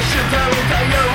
Hoje tanto tenho